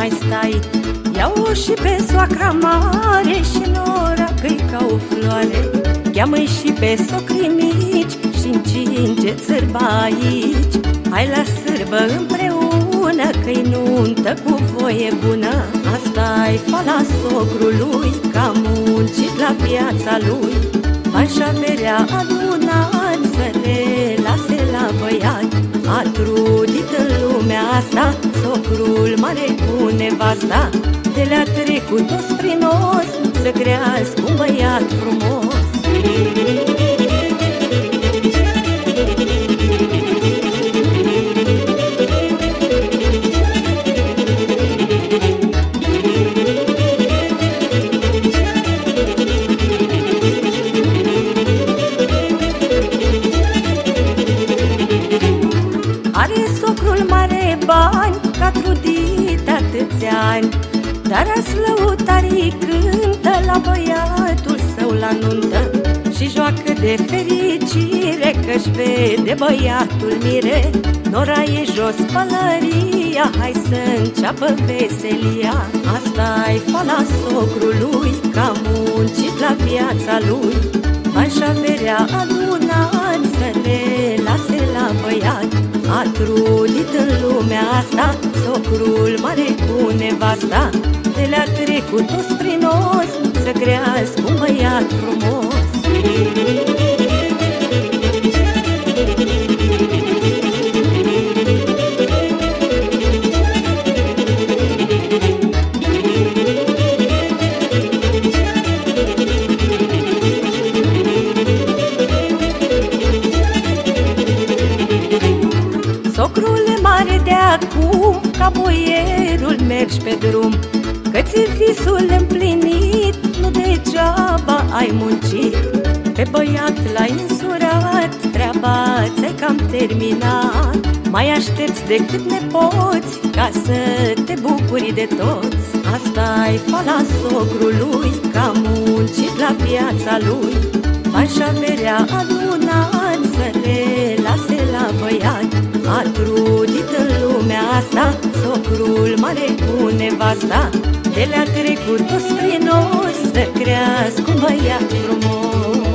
mai stai? Iau și pe soacra mare și nora că ca o floare. Cheamă-i și pe socrii mici și încinge țărba aici. Hai la sârbă împreună că-i nuntă cu voie bună. Asta-i fala socrului că a muncit la viața lui. Bani și averea adunat să le lase la băiat A trudit în lumea asta socrul mare cu nevasta. De le-a trecut toți prin os să crească un băiat frumos Are socrul mare bani, ca trudit atâția ani. Dar aslăutarii cântă la băiatul său la nuntă. Și joacă de fericire că-și vede băiatul mire. Nora e jos pălăria, hai să înceapă veselia. Asta-i fala socrului, că a muncit la viața lui. Bani și averea adunat A trudit în lumea asta Socrul mare cu nevasta De le-a trecut toți prin os Să crească un băiat frumos Socrule mare de acum, ca boierul mergi pe drum. Că ți visul împlinit, nu degeaba ai muncit. Pe băiat l-ai însurat, treaba ți-ai cam terminat. Mai aștepți decât ne poți, ca să te bucuri de toți. Asta-i fala socrului, că a muncit la viața lui. Bani și averea adunat să le lase la băiat mare cu nevasta. De le-a trecut toți prin os Să crească un băiat frumos